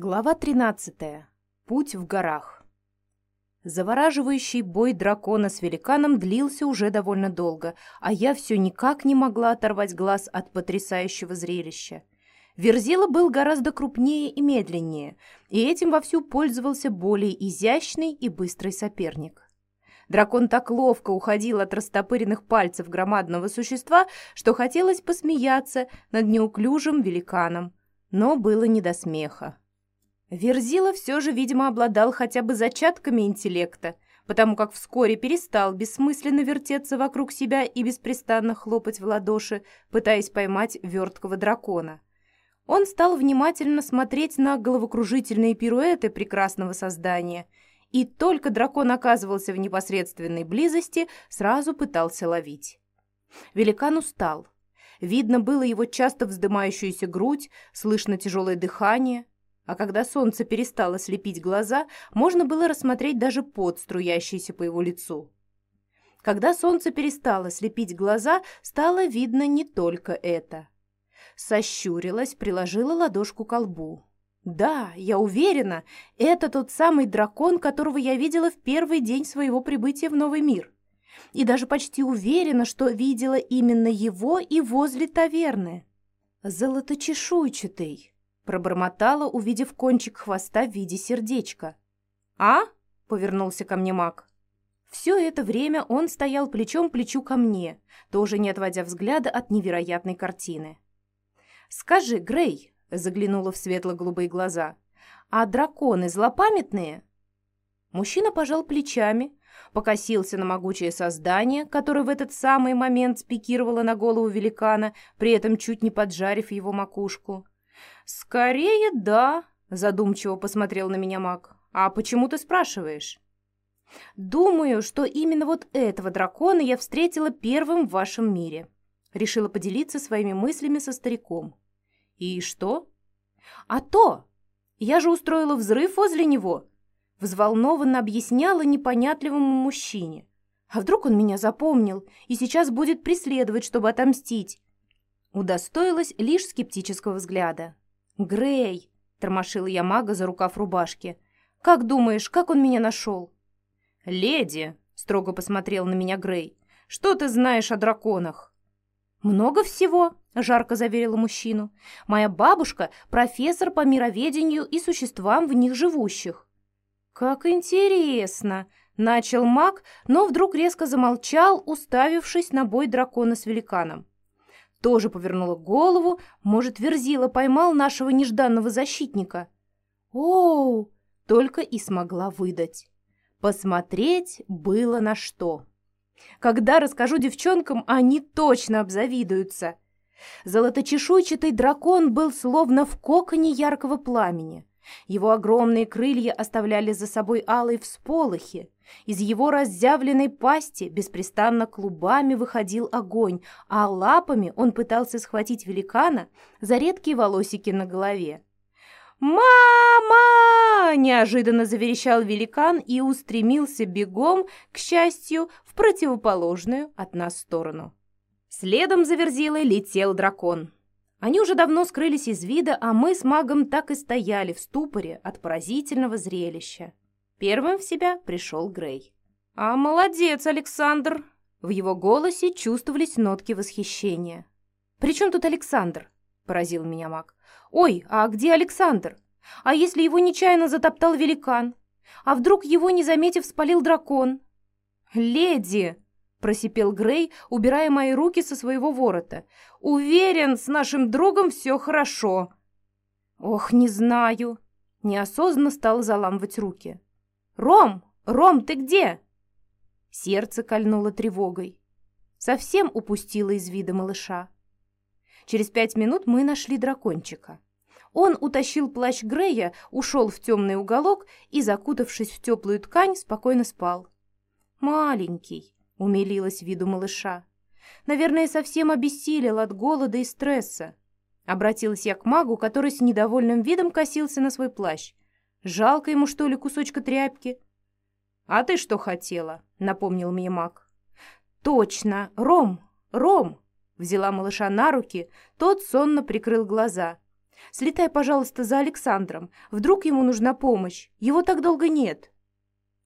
Глава 13. Путь в горах. Завораживающий бой дракона с великаном длился уже довольно долго, а я все никак не могла оторвать глаз от потрясающего зрелища. Верзила был гораздо крупнее и медленнее, и этим вовсю пользовался более изящный и быстрый соперник. Дракон так ловко уходил от растопыренных пальцев громадного существа, что хотелось посмеяться над неуклюжим великаном, но было не до смеха. Верзила все же, видимо, обладал хотя бы зачатками интеллекта, потому как вскоре перестал бессмысленно вертеться вокруг себя и беспрестанно хлопать в ладоши, пытаясь поймать верткого дракона. Он стал внимательно смотреть на головокружительные пируэты прекрасного создания, и только дракон оказывался в непосредственной близости, сразу пытался ловить. Великан устал. Видно было его часто вздымающуюся грудь, слышно тяжелое дыхание — а когда солнце перестало слепить глаза, можно было рассмотреть даже пот, струящийся по его лицу. Когда солнце перестало слепить глаза, стало видно не только это. Сощурилась, приложила ладошку к лбу. Да, я уверена, это тот самый дракон, которого я видела в первый день своего прибытия в новый мир. И даже почти уверена, что видела именно его и возле таверны. Золоточешуйчатый, Пробормотала, увидев кончик хвоста в виде сердечка. «А?» — повернулся ко мне маг. Все это время он стоял плечом к плечу ко мне, тоже не отводя взгляда от невероятной картины. «Скажи, Грей», — заглянула в светло-голубые глаза, «а драконы злопамятные?» Мужчина пожал плечами, покосился на могучее создание, которое в этот самый момент спикировало на голову великана, при этом чуть не поджарив его макушку. «Скорее да», — задумчиво посмотрел на меня маг. «А почему ты спрашиваешь?» «Думаю, что именно вот этого дракона я встретила первым в вашем мире», — решила поделиться своими мыслями со стариком. «И что?» «А то! Я же устроила взрыв возле него», — взволнованно объясняла непонятливому мужчине. «А вдруг он меня запомнил и сейчас будет преследовать, чтобы отомстить?» Удостоилась лишь скептического взгляда. «Грей!» — тормошила я мага за рукав рубашки. «Как думаешь, как он меня нашел?» «Леди!» — строго посмотрел на меня Грей. «Что ты знаешь о драконах?» «Много всего», — жарко заверила мужчину. «Моя бабушка — профессор по мироведению и существам в них живущих». «Как интересно!» — начал маг, но вдруг резко замолчал, уставившись на бой дракона с великаном тоже повернула голову. Может, Верзила поймал нашего нежданного защитника? Оу! Только и смогла выдать. Посмотреть было на что. Когда расскажу девчонкам, они точно обзавидуются. Золоточешуйчатый дракон был словно в коконе яркого пламени. Его огромные крылья оставляли за собой алые всполохи. Из его разъявленной пасти беспрестанно клубами выходил огонь, а лапами он пытался схватить великана за редкие волосики на голове. «Мама!» – неожиданно заверещал великан и устремился бегом, к счастью, в противоположную от нас сторону. Следом за Верзилой летел дракон. Они уже давно скрылись из вида, а мы с магом так и стояли в ступоре от поразительного зрелища. Первым в себя пришел Грей. «А молодец, Александр!» В его голосе чувствовались нотки восхищения. «При чем тут Александр?» – поразил меня маг. «Ой, а где Александр? А если его нечаянно затоптал великан? А вдруг его, не заметив, спалил дракон?» «Леди!» — просипел Грей, убирая мои руки со своего ворота. «Уверен, с нашим другом все хорошо». «Ох, не знаю». Неосознанно стал заламывать руки. «Ром! Ром, ты где?» Сердце кольнуло тревогой. Совсем упустила из вида малыша. Через пять минут мы нашли дракончика. Он утащил плащ Грея, ушел в темный уголок и, закутавшись в теплую ткань, спокойно спал. Маленький, умилилась виду малыша. Наверное, совсем обессилел от голода и стресса. Обратилась я к магу, который с недовольным видом косился на свой плащ. Жалко ему, что ли, кусочка тряпки? «А ты что хотела?» — напомнил мне маг. «Точно! Ром! Ром!» Взяла малыша на руки, тот сонно прикрыл глаза. Слетай, пожалуйста, за Александром. Вдруг ему нужна помощь. Его так долго нет».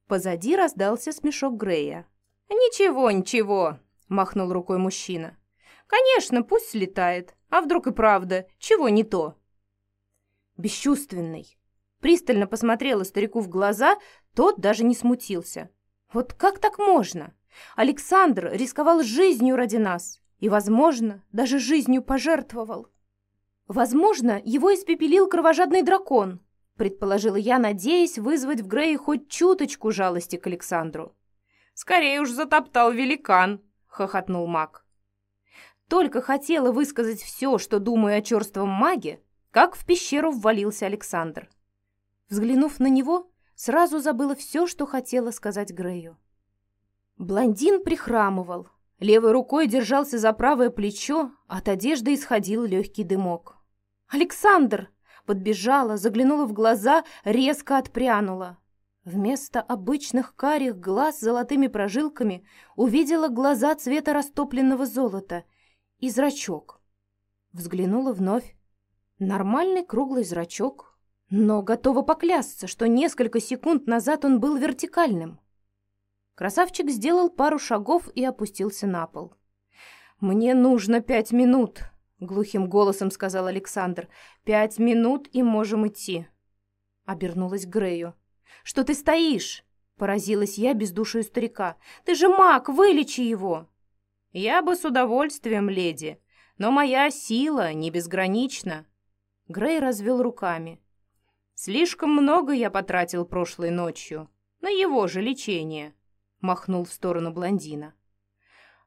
Позади раздался смешок Грея. «Ничего, ничего», — махнул рукой мужчина. «Конечно, пусть слетает. А вдруг и правда, чего не то?» Бесчувственный. Пристально посмотрела старику в глаза, тот даже не смутился. «Вот как так можно? Александр рисковал жизнью ради нас и, возможно, даже жизнью пожертвовал». «Возможно, его испепелил кровожадный дракон», предположила я, надеясь вызвать в Грее хоть чуточку жалости к Александру. «Скорее уж затоптал великан», — хохотнул маг. Только хотела высказать все, что думаю о черством маге, как в пещеру ввалился Александр. Взглянув на него, сразу забыла все, что хотела сказать Грею. Блондин прихрамывал, левой рукой держался за правое плечо, от одежды исходил легкий дымок. «Александр!» Подбежала, заглянула в глаза, резко отпрянула. Вместо обычных карих глаз с золотыми прожилками увидела глаза цвета растопленного золота и зрачок. Взглянула вновь. Нормальный круглый зрачок, но готова поклясться, что несколько секунд назад он был вертикальным. Красавчик сделал пару шагов и опустился на пол. «Мне нужно пять минут», — глухим голосом сказал Александр. «Пять минут, и можем идти». Обернулась к Грею. «Что ты стоишь?» — поразилась я бездушию старика. «Ты же маг, вылечи его!» «Я бы с удовольствием, леди, но моя сила не безгранична», Грей развел руками. «Слишком много я потратил прошлой ночью. На его же лечение», — махнул в сторону блондина.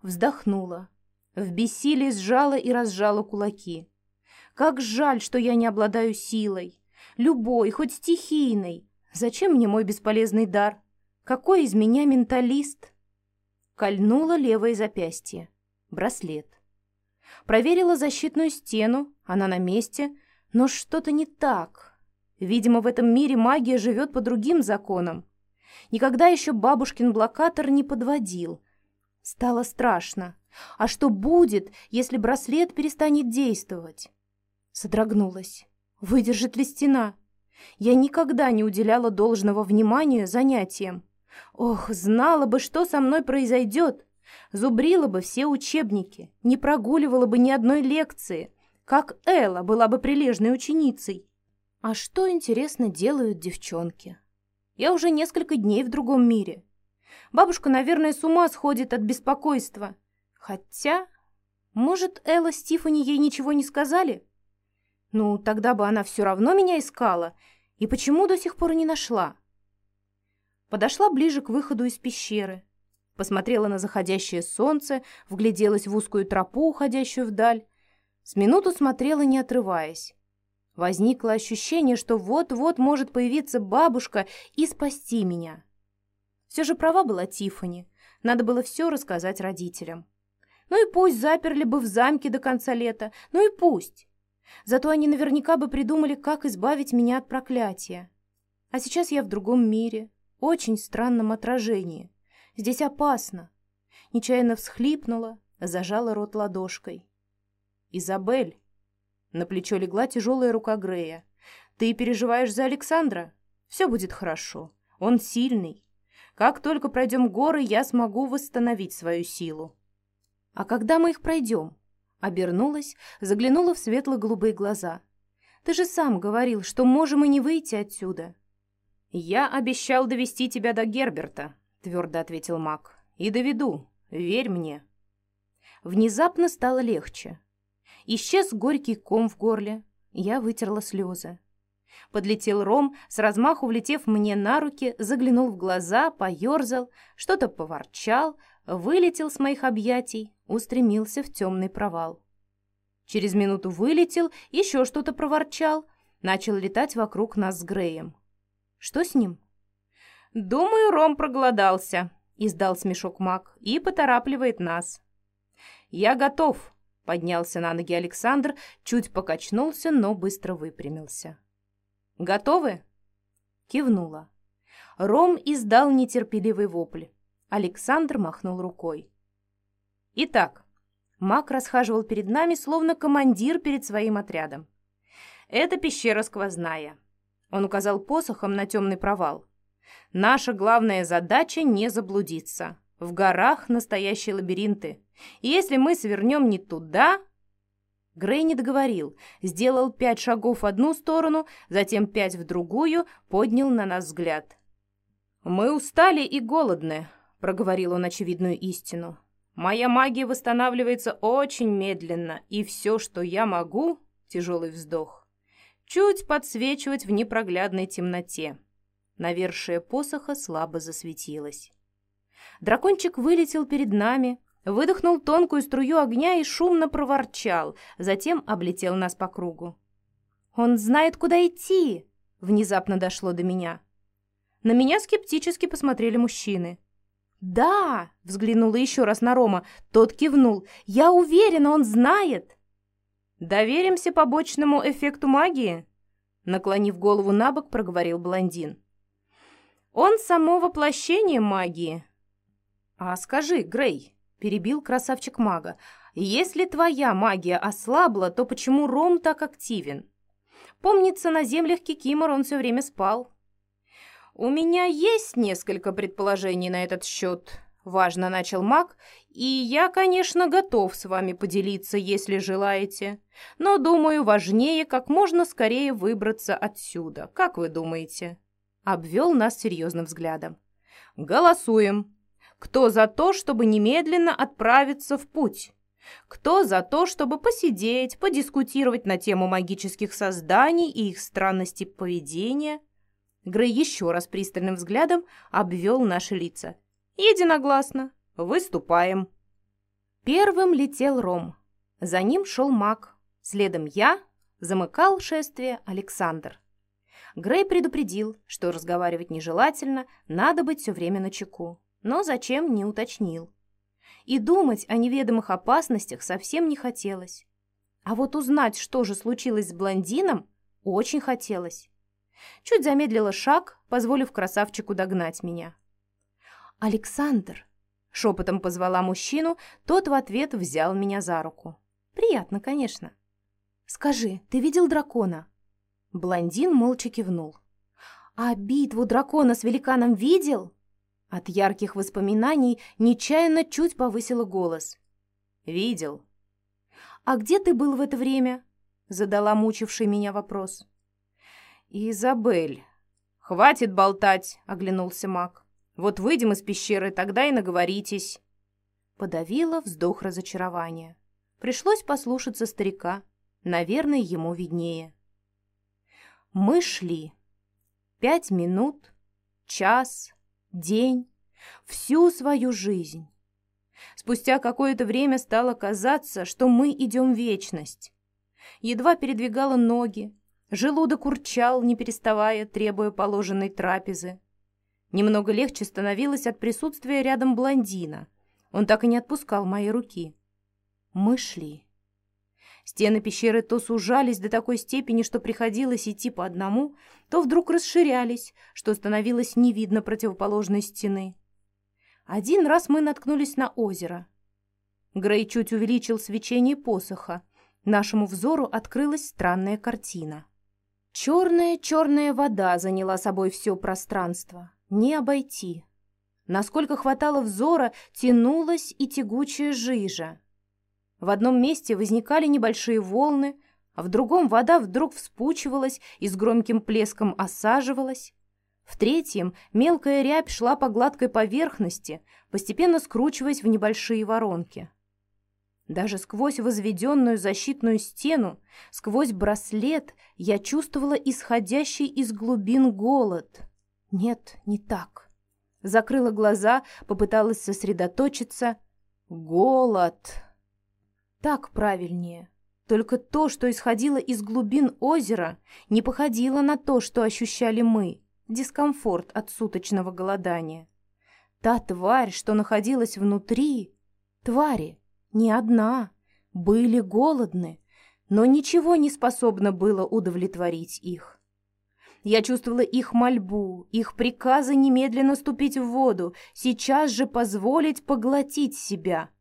Вздохнула. В бессилии сжала и разжала кулаки. Как жаль, что я не обладаю силой. Любой, хоть стихийной. Зачем мне мой бесполезный дар? Какой из меня менталист? Кольнула левое запястье. Браслет. Проверила защитную стену, она на месте, но что-то не так. Видимо, в этом мире магия живет по другим законам. Никогда еще бабушкин блокатор не подводил. Стало страшно. А что будет, если браслет перестанет действовать? Содрогнулась. Выдержит ли стена? Я никогда не уделяла должного внимания занятиям. Ох, знала бы, что со мной произойдет. Зубрила бы все учебники, не прогуливала бы ни одной лекции как Элла была бы прилежной ученицей. А что, интересно, делают девчонки? Я уже несколько дней в другом мире. Бабушка, наверное, с ума сходит от беспокойства. Хотя, может, Элла с Тиффани ей ничего не сказали? Ну, тогда бы она все равно меня искала. И почему до сих пор не нашла? Подошла ближе к выходу из пещеры. Посмотрела на заходящее солнце, вгляделась в узкую тропу, уходящую вдаль. С минуту смотрела, не отрываясь. Возникло ощущение, что вот-вот может появиться бабушка и спасти меня. Все же права была Тифани. Надо было все рассказать родителям. Ну и пусть заперли бы в замке до конца лета, ну и пусть. Зато они наверняка бы придумали, как избавить меня от проклятия. А сейчас я в другом мире, очень странном отражении. Здесь опасно. Нечаянно всхлипнула, зажала рот ладошкой. «Изабель!» На плечо легла тяжелая рука Грея. «Ты переживаешь за Александра? Все будет хорошо. Он сильный. Как только пройдем горы, я смогу восстановить свою силу». «А когда мы их пройдем?» Обернулась, заглянула в светло-голубые глаза. «Ты же сам говорил, что можем и не выйти отсюда». «Я обещал довести тебя до Герберта», — твердо ответил маг. «И доведу. Верь мне». Внезапно стало легче. Исчез горький ком в горле. Я вытерла слезы. Подлетел Ром, с размаху влетев мне на руки, заглянул в глаза, поерзал, что-то поворчал, вылетел с моих объятий, устремился в темный провал. Через минуту вылетел, еще что-то проворчал, начал летать вокруг нас с Греем. Что с ним? «Думаю, Ром проголодался», — издал смешок маг, — «и поторапливает нас». «Я готов», Поднялся на ноги Александр, чуть покачнулся, но быстро выпрямился. «Готовы?» Кивнула. Ром издал нетерпеливый вопль. Александр махнул рукой. «Итак», Мак расхаживал перед нами, словно командир перед своим отрядом. Это пещера сквозная. Он указал посохом на темный провал. Наша главная задача не заблудиться. В горах настоящие лабиринты. И если мы свернем не туда... Грей не договорил. Сделал пять шагов в одну сторону, затем пять в другую, поднял на нас взгляд. «Мы устали и голодны», — проговорил он очевидную истину. «Моя магия восстанавливается очень медленно, и все, что я могу...» — тяжелый вздох. «Чуть подсвечивать в непроглядной темноте». Навершие посоха слабо засветилось. Дракончик вылетел перед нами, выдохнул тонкую струю огня и шумно проворчал, затем облетел нас по кругу. «Он знает, куда идти!» — внезапно дошло до меня. На меня скептически посмотрели мужчины. «Да!» — взглянула еще раз на Рома. Тот кивнул. «Я уверена, он знает!» «Доверимся побочному эффекту магии?» Наклонив голову на бок, проговорил блондин. «Он само воплощение магии, «А скажи, Грей», — перебил красавчик мага, «если твоя магия ослабла, то почему Ром так активен? Помнится, на землях Кикимор он все время спал». «У меня есть несколько предположений на этот счет», — важно начал маг, «и я, конечно, готов с вами поделиться, если желаете. Но, думаю, важнее как можно скорее выбраться отсюда. Как вы думаете?» Обвел нас серьезным взглядом. «Голосуем», кто за то, чтобы немедленно отправиться в путь? Кто за то, чтобы посидеть, подискутировать на тему магических созданий и их странности поведения? Грей еще раз пристальным взглядом обвел наши лица. Единогласно. Выступаем. Первым летел Ром. За ним шел маг. Следом я. Замыкал шествие Александр. Грей предупредил, что разговаривать нежелательно, надо быть все время на чеку но зачем не уточнил. И думать о неведомых опасностях совсем не хотелось. А вот узнать, что же случилось с блондином, очень хотелось. Чуть замедлила шаг, позволив красавчику догнать меня. «Александр!» — шепотом позвала мужчину, тот в ответ взял меня за руку. «Приятно, конечно». «Скажи, ты видел дракона?» Блондин молча кивнул. «А битву дракона с великаном видел?» От ярких воспоминаний нечаянно чуть повысила голос. «Видел». «А где ты был в это время?» Задала мучивший меня вопрос. «Изабель». «Хватит болтать», — оглянулся маг. «Вот выйдем из пещеры, тогда и наговоритесь». Подавила вздох разочарования. Пришлось послушаться старика. Наверное, ему виднее. Мы шли. Пять минут, час, день, всю свою жизнь. Спустя какое-то время стало казаться, что мы идем вечность. Едва передвигала ноги, желудок урчал, не переставая, требуя положенной трапезы. Немного легче становилось от присутствия рядом блондина. Он так и не отпускал мои руки. Мы шли. Стены пещеры то сужались до такой степени, что приходилось идти по одному, то вдруг расширялись, что становилось не видно противоположной стены. Один раз мы наткнулись на озеро. Грей чуть увеличил свечение посоха. Нашему взору открылась странная картина. Черная-черная вода заняла собой все пространство. Не обойти. Насколько хватало взора, тянулась и тягучая жижа. В одном месте возникали небольшие волны, а в другом вода вдруг вспучивалась и с громким плеском осаживалась. В третьем мелкая рябь шла по гладкой поверхности, постепенно скручиваясь в небольшие воронки. Даже сквозь возведенную защитную стену, сквозь браслет, я чувствовала исходящий из глубин голод. Нет, не так. Закрыла глаза, попыталась сосредоточиться. Голод. Так правильнее. Только то, что исходило из глубин озера, не походило на то, что ощущали мы, дискомфорт от суточного голодания. Та тварь, что находилась внутри, твари, не одна, были голодны, но ничего не способно было удовлетворить их. Я чувствовала их мольбу, их приказы немедленно ступить в воду, сейчас же позволить поглотить себя —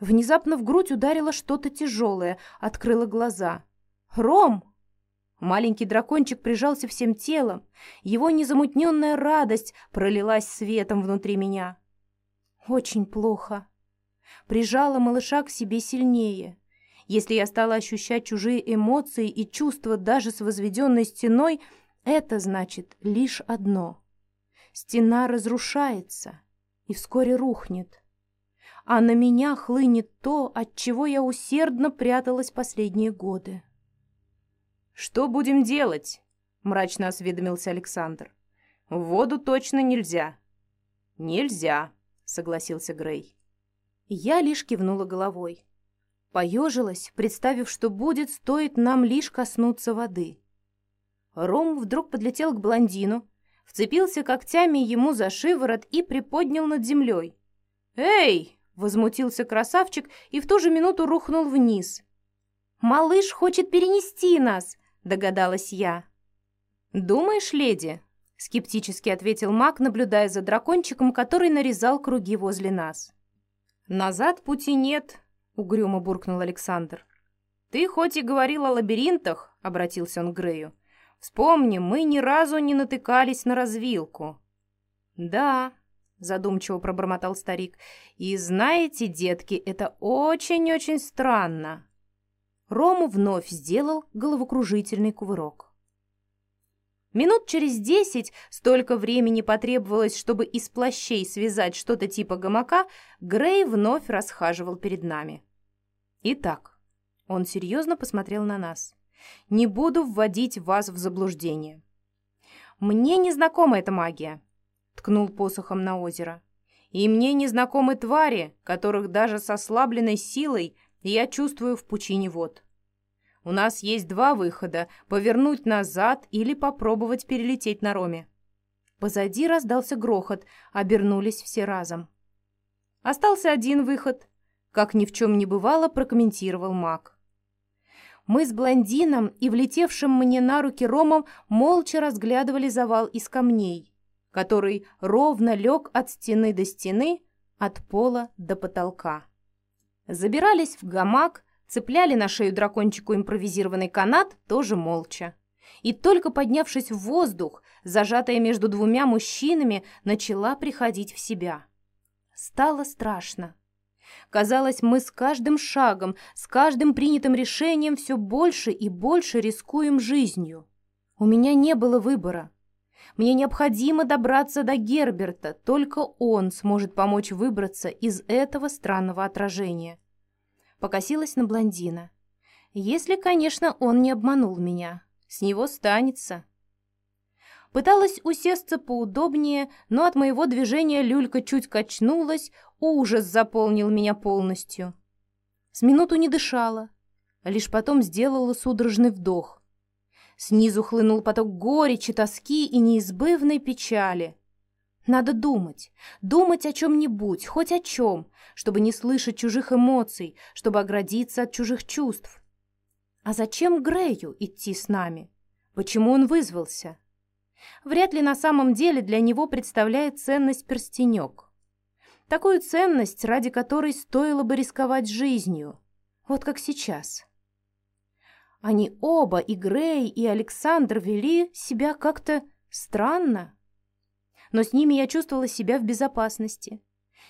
Внезапно в грудь ударило что-то тяжелое, открыла глаза. «Ром!» Маленький дракончик прижался всем телом. Его незамутненная радость пролилась светом внутри меня. Очень плохо. Прижала малыша к себе сильнее. Если я стала ощущать чужие эмоции и чувства даже с возведенной стеной, это значит лишь одно. Стена разрушается и вскоре рухнет. А на меня хлынет то, от чего я усердно пряталась последние годы. «Что будем делать?» — мрачно осведомился Александр. «В воду точно нельзя». «Нельзя», — согласился Грей. Я лишь кивнула головой. Поежилась, представив, что будет, стоит нам лишь коснуться воды. Ром вдруг подлетел к блондину, вцепился когтями ему за шиворот и приподнял над землей. «Эй!» — возмутился красавчик и в ту же минуту рухнул вниз. «Малыш хочет перенести нас!» догадалась я. «Думаешь, леди?» — скептически ответил маг, наблюдая за дракончиком, который нарезал круги возле нас. «Назад пути нет», — угрюмо буркнул Александр. «Ты хоть и говорил о лабиринтах», — обратился он к Грею, — «вспомни, мы ни разу не натыкались на развилку». «Да», — задумчиво пробормотал старик, — «и знаете, детки, это очень-очень странно». Рому вновь сделал головокружительный кувырок. Минут через десять, столько времени потребовалось, чтобы из плащей связать что-то типа гамака, Грей вновь расхаживал перед нами. Итак, он серьезно посмотрел на нас. «Не буду вводить вас в заблуждение. Мне не знакома эта магия», — ткнул посохом на озеро. «И мне не знакомы твари, которых даже с ослабленной силой я чувствую в пучине вод. У нас есть два выхода — повернуть назад или попробовать перелететь на Роме. Позади раздался грохот, обернулись все разом. Остался один выход, как ни в чем не бывало, прокомментировал маг. Мы с блондином и влетевшим мне на руки Ромом молча разглядывали завал из камней, который ровно лег от стены до стены, от пола до потолка. Забирались в гамак, цепляли на шею дракончику импровизированный канат тоже молча. И только поднявшись в воздух, зажатая между двумя мужчинами, начала приходить в себя. Стало страшно. Казалось, мы с каждым шагом, с каждым принятым решением все больше и больше рискуем жизнью. У меня не было выбора. Мне необходимо добраться до Герберта, только он сможет помочь выбраться из этого странного отражения. Покосилась на блондина. Если, конечно, он не обманул меня. С него станется. Пыталась усесться поудобнее, но от моего движения люлька чуть качнулась, ужас заполнил меня полностью. С минуту не дышала, лишь потом сделала судорожный вдох. Снизу хлынул поток горечи, тоски и неизбывной печали. Надо думать, думать о чем-нибудь, хоть о чем, чтобы не слышать чужих эмоций, чтобы оградиться от чужих чувств. А зачем Грею идти с нами? Почему он вызвался? Вряд ли на самом деле для него представляет ценность перстенек. Такую ценность, ради которой стоило бы рисковать жизнью. Вот как сейчас. Они оба, и Грей, и Александр, вели себя как-то странно. Но с ними я чувствовала себя в безопасности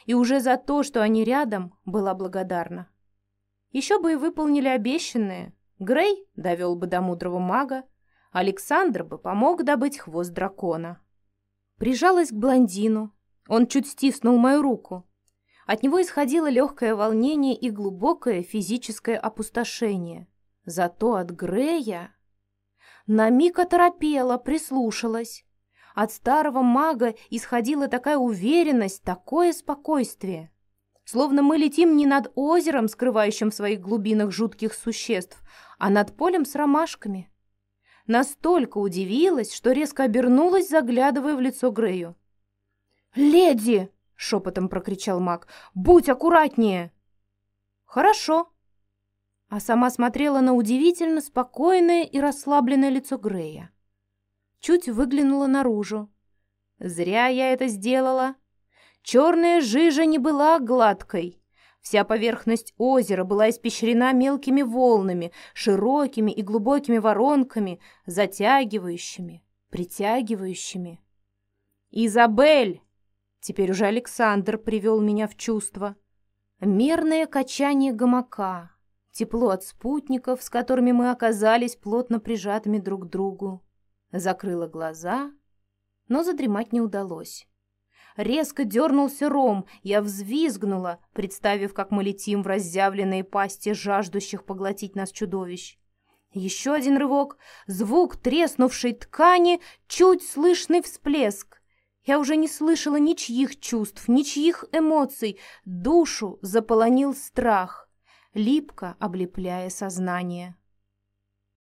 и уже за то, что они рядом, была благодарна. Еще бы и выполнили обещанное. Грей довел бы до мудрого мага, Александр бы помог добыть хвост дракона. Прижалась к блондину. Он чуть стиснул мою руку. От него исходило легкое волнение и глубокое физическое опустошение. Зато от Грея... На миг оторопела, прислушалась. От старого мага исходила такая уверенность, такое спокойствие. Словно мы летим не над озером, скрывающим в своих глубинах жутких существ, а над полем с ромашками. Настолько удивилась, что резко обернулась, заглядывая в лицо Грею. «Леди!» — шепотом прокричал маг. «Будь аккуратнее!» «Хорошо!» А сама смотрела на удивительно спокойное и расслабленное лицо Грея чуть выглянула наружу. Зря я это сделала. Черная жижа не была гладкой. Вся поверхность озера была испещрена мелкими волнами, широкими и глубокими воронками, затягивающими, притягивающими. «Изабель!» Теперь уже Александр привел меня в чувство. Мерное качание гамака, тепло от спутников, с которыми мы оказались плотно прижатыми друг к другу. Закрыла глаза, но задремать не удалось. Резко дернулся ром, я взвизгнула, представив, как мы летим в разъявленные пасти жаждущих поглотить нас чудовищ. Еще один рывок, звук треснувшей ткани, чуть слышный всплеск. Я уже не слышала ничьих чувств, ничьих эмоций, душу заполонил страх, липко облепляя сознание.